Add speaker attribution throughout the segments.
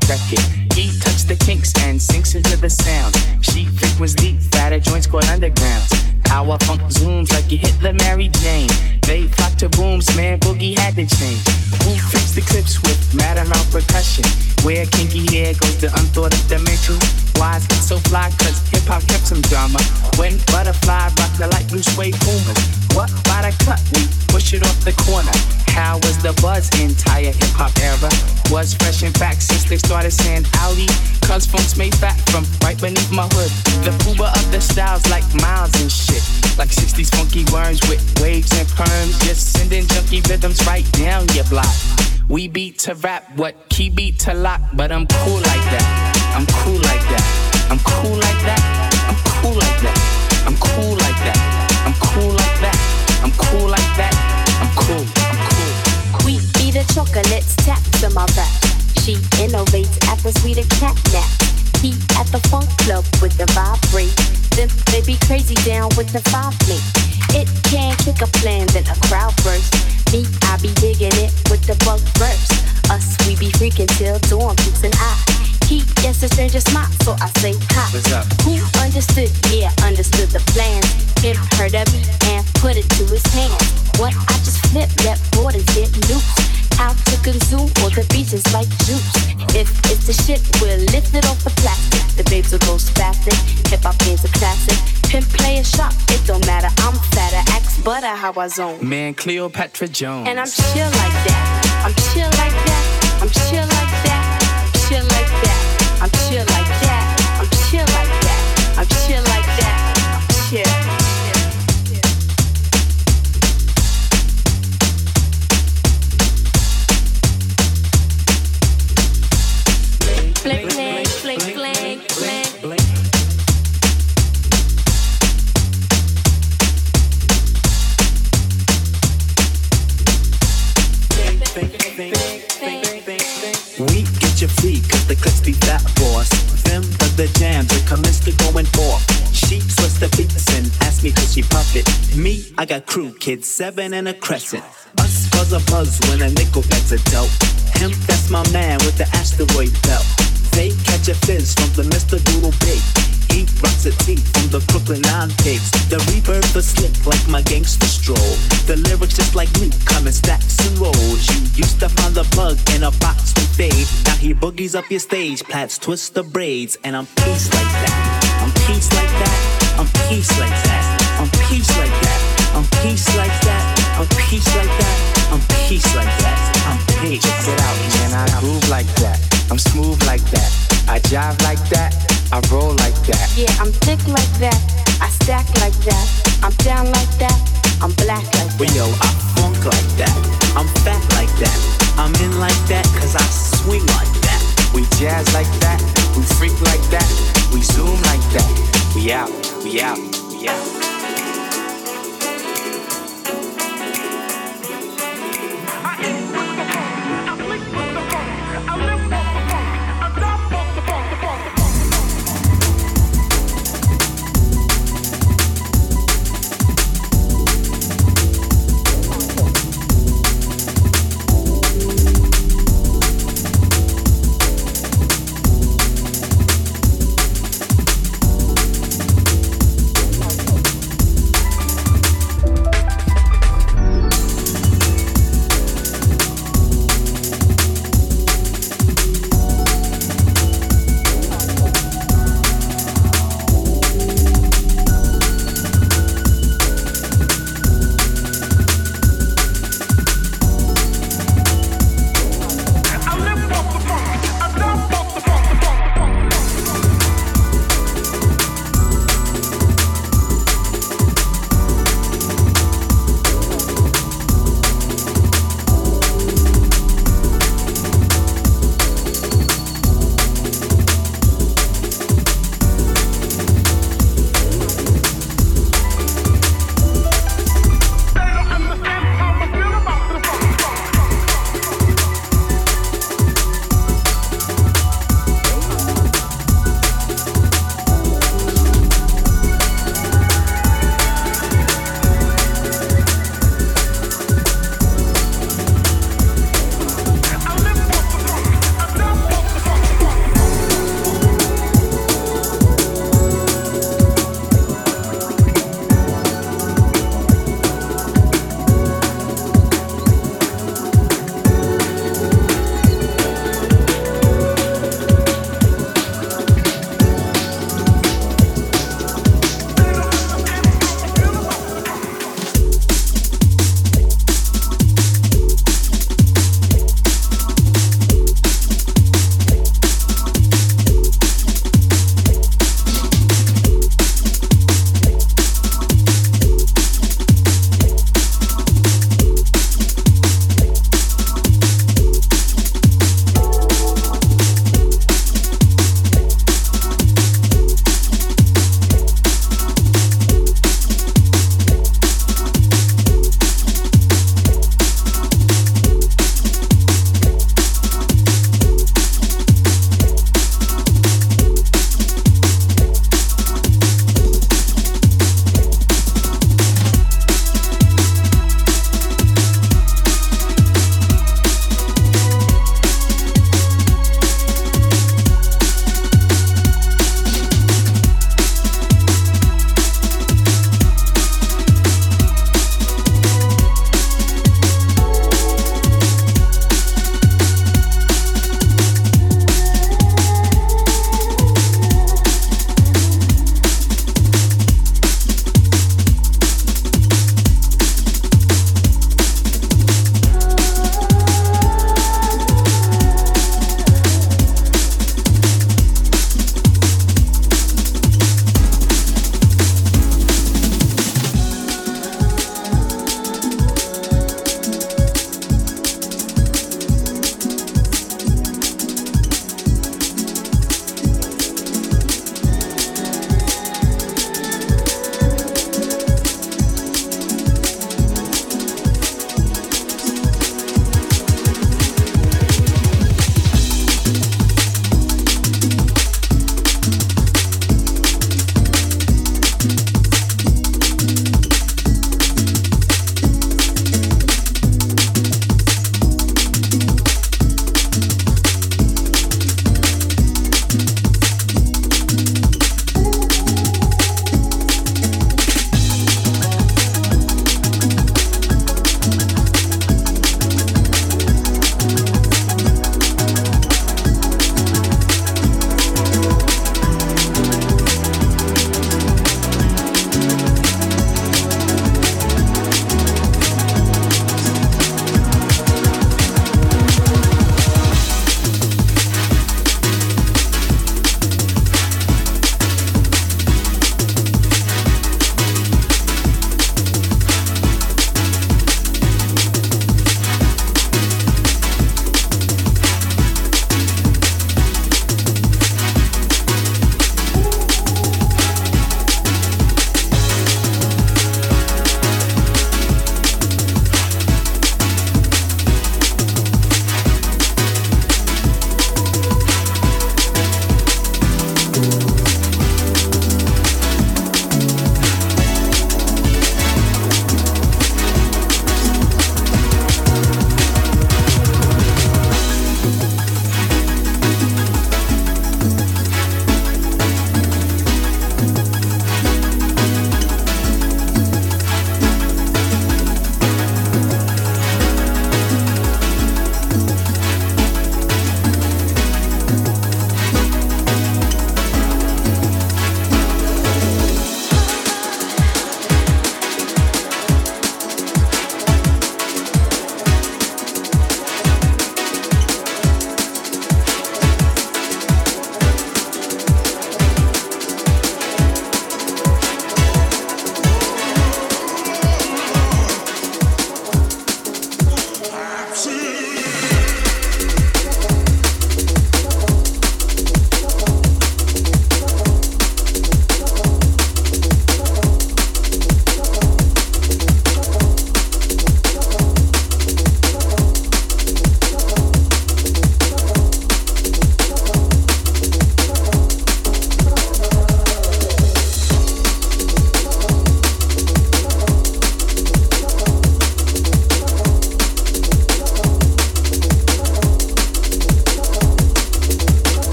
Speaker 1: fattest hip
Speaker 2: plastic. The babes will spastic. Hip hop game's a classic. Pimp play a shot, it don't matter. I'm fatter, axe butter how I zone.
Speaker 1: Man, Cleopatra Jones.
Speaker 2: And I'm chill like that. I'm chill like that. I'm chill like that. I'm chill like that. I'm chill like that. I'm chill like that. I'm chill like that. I'm chill.
Speaker 3: It. Me, I got crew kids, seven and a crescent. Us cause a buzz when a nickel gets a dope. Him, that's my man with the asteroid belt. They catch a fizz from the Mr. Doodle Big. He rocks a tee from the Brooklyn Nine Pigs. The reverb is slick like my gangster stroll. The lyrics just like me, come in stacks and rolls. You used to find the bug in a box with fade. Now he boogies up your stage, plats twist the braids, and I'm peace like that. I'm peace like that. I'm peace like that. I'm peace like that. I'm peace like that. I'm peace like that. I'm peace like that. I'm peace.
Speaker 1: Check it out, man. I groove like that. I'm smooth like that. I jive like that. I roll like that.
Speaker 2: Yeah, I'm thick like that. I stack like that. I'm down like that. I'm black like
Speaker 3: Well,
Speaker 2: that.
Speaker 3: yo, I funk like that. I'm fat like that. I'm in like that, cause I swing like that.
Speaker 1: We jazz like that. We freak like that. We zoom like that. We out. We out. We out.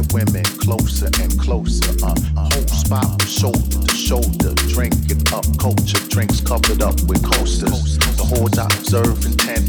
Speaker 4: your
Speaker 5: women closer and closer uh, a whole spot shoulder to shoulder drinking up culture drinks covered up with coasters. The hordes I observe
Speaker 6: intent